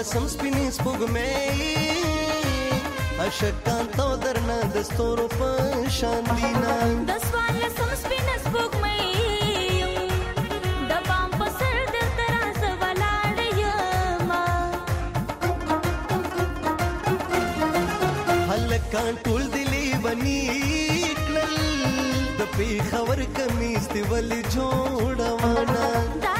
कसम स्पिनिस बुगमे अशक्तान तो दरना दस्तोरो पशान दीना दसवाल कसम स्पिनिस बुगमे کان ټول دلی بنی کړل د دی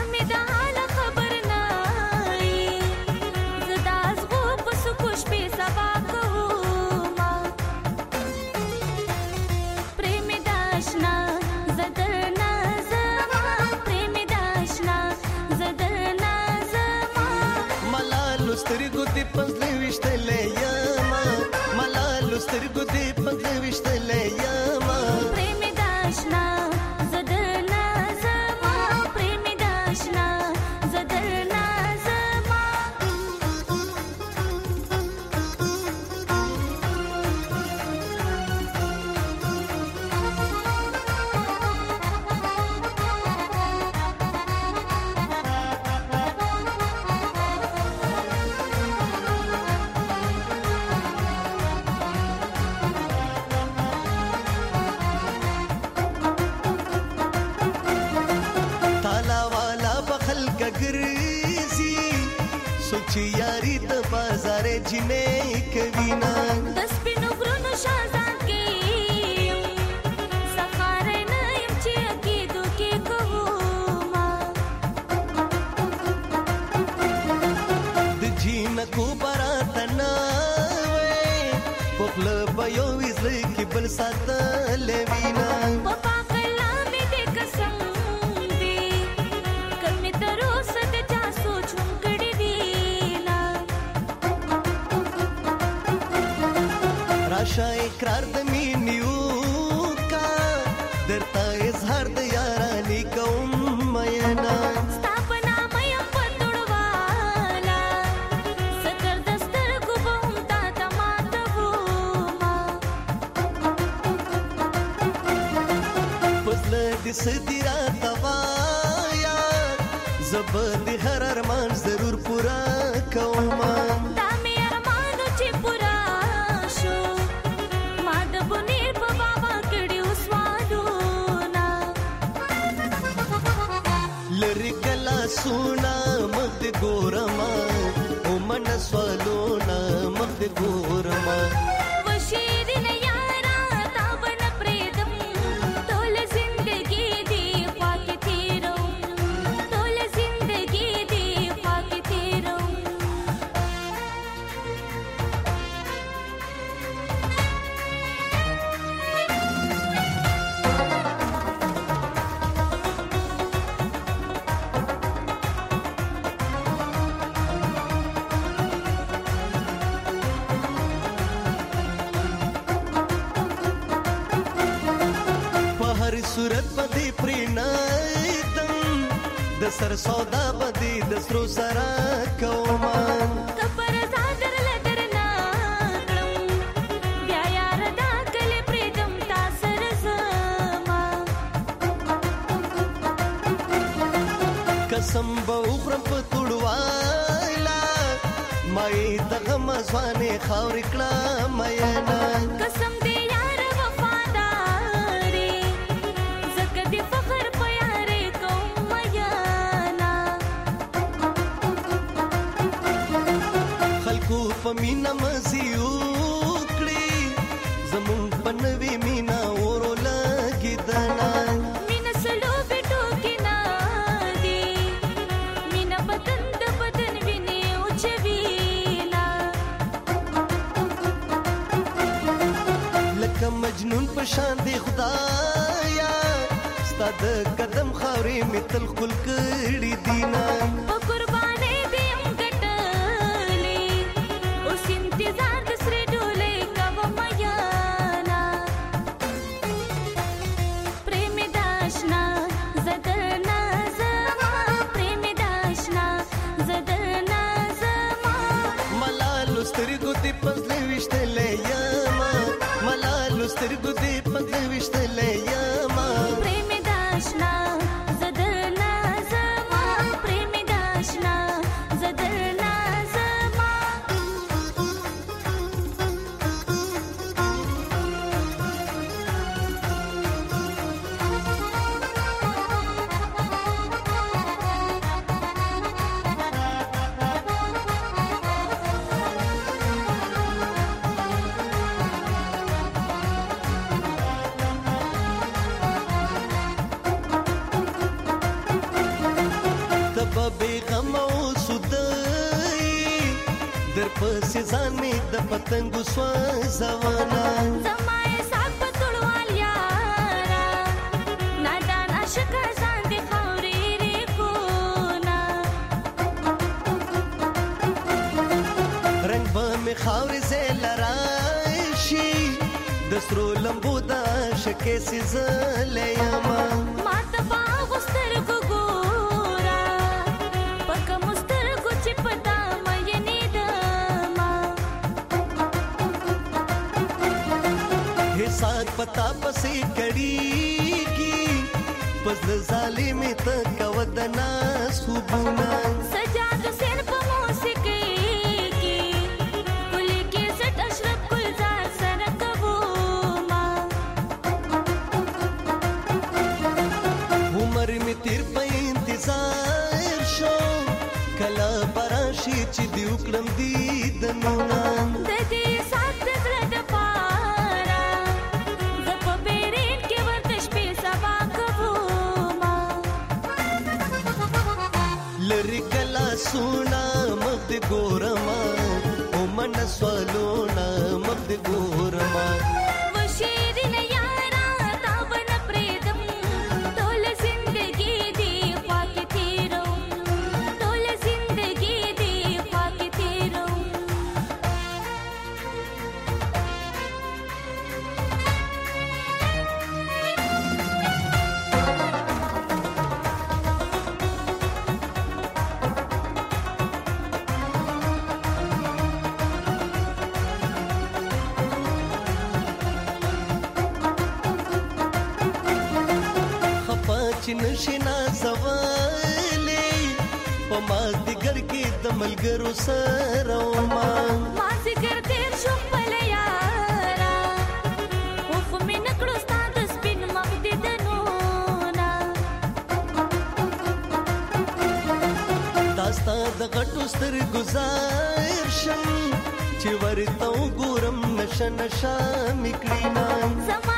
Krishna مدینه د سپینو غرونو شازان کې سفر نه يم چې عقیدو کې کوما د جین کو براتنا وې په خپل په یو وزل کې بل سات راشه اقرار د مینیو کا درته اظهار د یارانې کوم مینا سدی را توایا زبر هر ارمان ضرور پورا کومه सुना لذت بدی پری نایتم د سر سودا بدی د سرو سرا کومان کپر زادر لدر نا کړم بیا یار دا کل پریدم تا سر زما قسم به خرم په تړوایلا مې دغه مزوانه خاور کړه مې نه په مینا مزي وکړي زمون په نوې مینا اورو لګي دنا مینا سلو بيټو کې ناګي مینا بدن د بدن ویني او چوينا لکه مجنون په شان دی خدایا ستاد قدم خوري متل خل کړي دینا پسې ځان می د پتنګ سوا زوانا زما حساب تړوال یارا نادان عاشق ځان دي خوري ری کونا رنگ به می خوري زه لراشي د سرو لمبو دا شکه سي زليما پتا پسې کړيږي پس ظالم ته کو د ناس خوبونه نشي نازولې په ما دګر کې د ملګرو سره ما ما ذکر دې شو بل یارا اوف مې نکړو ستاد سپین مخ دې دنو نا داستا د غټو ستر گزار شم چې ورته وګورم نشه نشه میکړینا زما